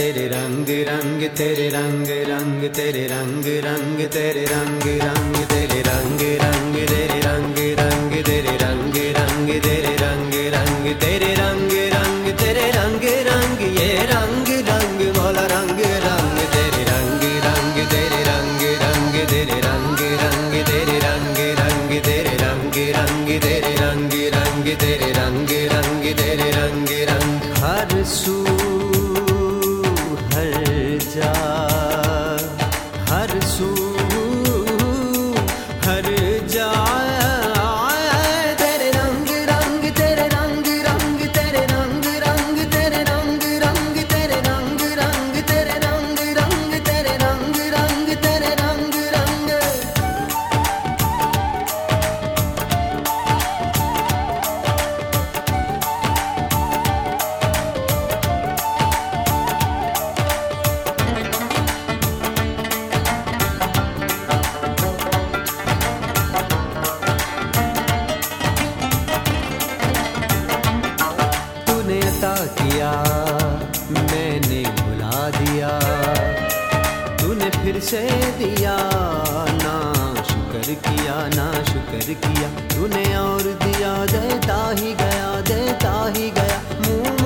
تیرے رنگ رنگ تیرے رنگ رنگ تیرے رنگ رنگ تیرے رنگ رنگ تیرے رنگ رنگ تیرے رنگ رنگ تیرے رنگ رنگ تیرے رنگ رنگ تیرے رنگ رنگ تیرے رنگ رنگ یہ رنگ رنگ مولا رنگ رنگ تیرے رنگ رنگ تیرے رنگ رنگ تیرے رنگ رنگ تیرے رنگ رنگ تیرے رنگ رنگ تیرے رنگ رنگ تیرے رنگ رنگ تیرے رنگ رنگ ہر سو جا پھر سے دیا، نا شکر کیا، نا شکر کیا۔ تو نے اور دیا، دیتا ہی گیا، دیتا ہی گیا۔ منہ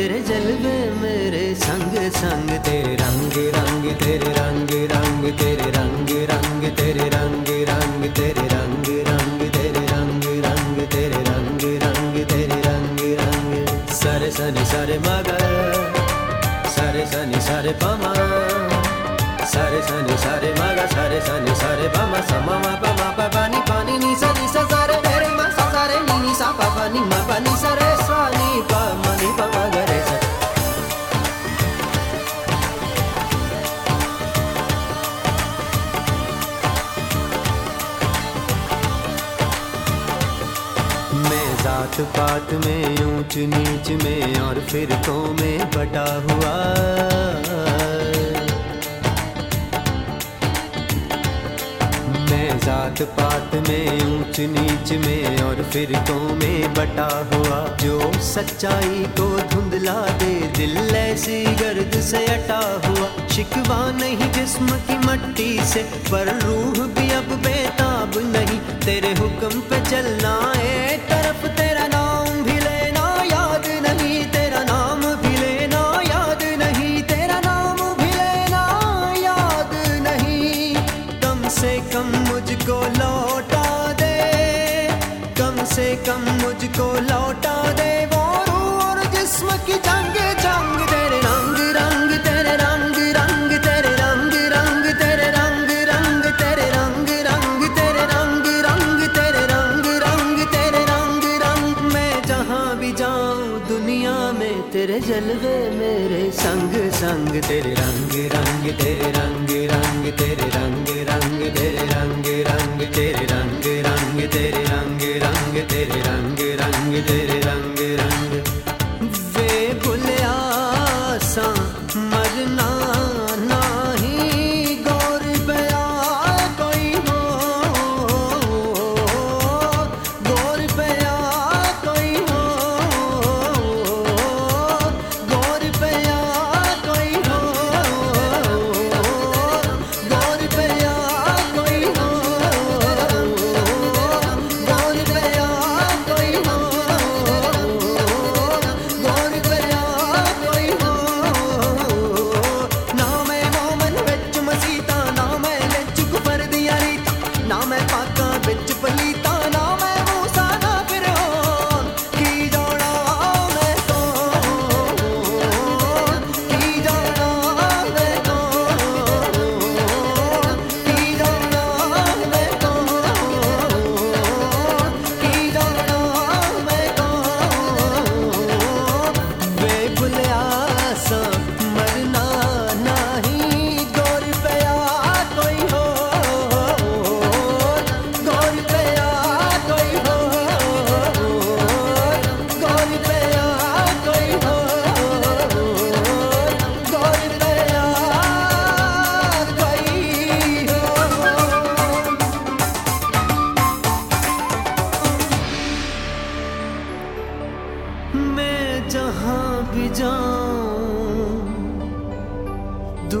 تیرے جلوے میرے سنگ سنگ تیرے رنگ رنگ تیرے رنگ رنگ تیرے رنگ رنگ تیرے رنگ رنگ تیرے رنگ رنگ تیرے رنگ رنگ تیرے رنگ رنگ تیرے رنگ رنگ سر سنی سر مگر سر سنی سر پما سر سنی سر مگا سر سنی سر پما سما ما پما پا پانی پات میں، اونچ نیچ میں اور فرقوں میں بٹا ہوا۔ میں ذات پات میں، اونچ نیچ میں اور فرقوں میں بٹا ہوا۔ جو سچائی کو دھندلا دے، دل ایسی گرد سے اٹا ہوا۔ شکوا نہیں جسم کی مٹی سے، پر روح بھی اب بےتاب نہیں۔ تیرے حکم پہ چلنا سے کم مجھ کو لوٹا دے کم سے کم مجھ کو لوٹا دے وہ روح اور جسم کی جنگ جنگ تیرے رنگ رنگ تیرے رنگ رنگ تیرے رنگ رنگ تیرے رنگ رنگ تیرے رنگ رنگ تیرے رنگ رنگ تیرے رنگ رنگ تیرے رنگ رنگ میں جہاں بھی جاؤں دنیا میں تیرے جلوے میرے سنگ سنگ تیرے رنگ رنگ تیرے رنگ رنگ تیرے رنگ رنگ تیرے رنگ رنگ تیرے رنگ رنگ تیرے رنگ رنگ تیرے رنگ رنگ تیرے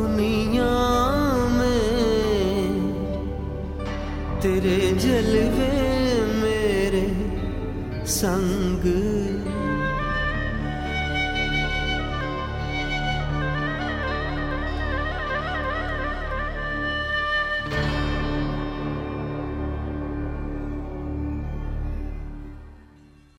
دنیا میں تیرے جلوے میرے سنگ